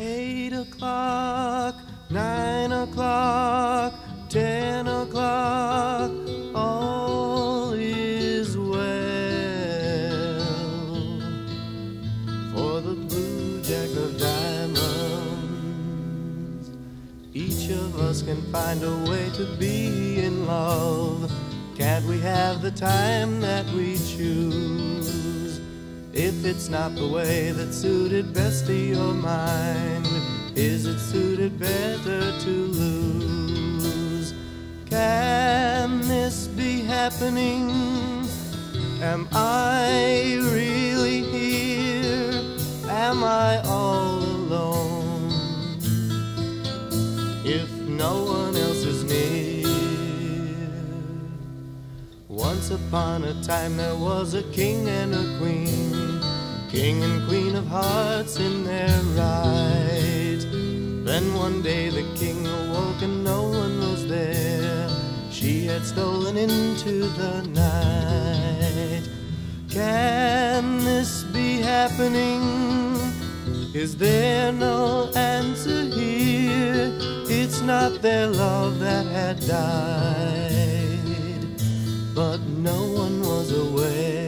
Eight o'clock, nine o'clock, ten o'clock, all is well. For the blue jack of diamonds, each of us can find a way to be in love. Can't we have the time that we choose? If it's not the way that suited best to your mind, happening? Am I really here? Am I all alone? If no one else is near. Once upon a time there was a king and a queen, king and queen of hearts in their right. Then one day the king had stolen into the night. Can this be happening? Is there no answer here? It's not their love that had died, but no one was aware.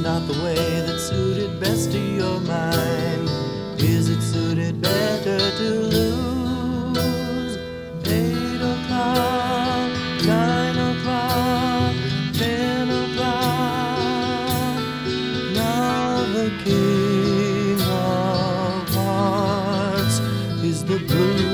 Not the way that suited best to your mind. Is it suited better to lose? Eight o'clock, nine o'clock, ten o'clock. Now the king of hearts is the blue.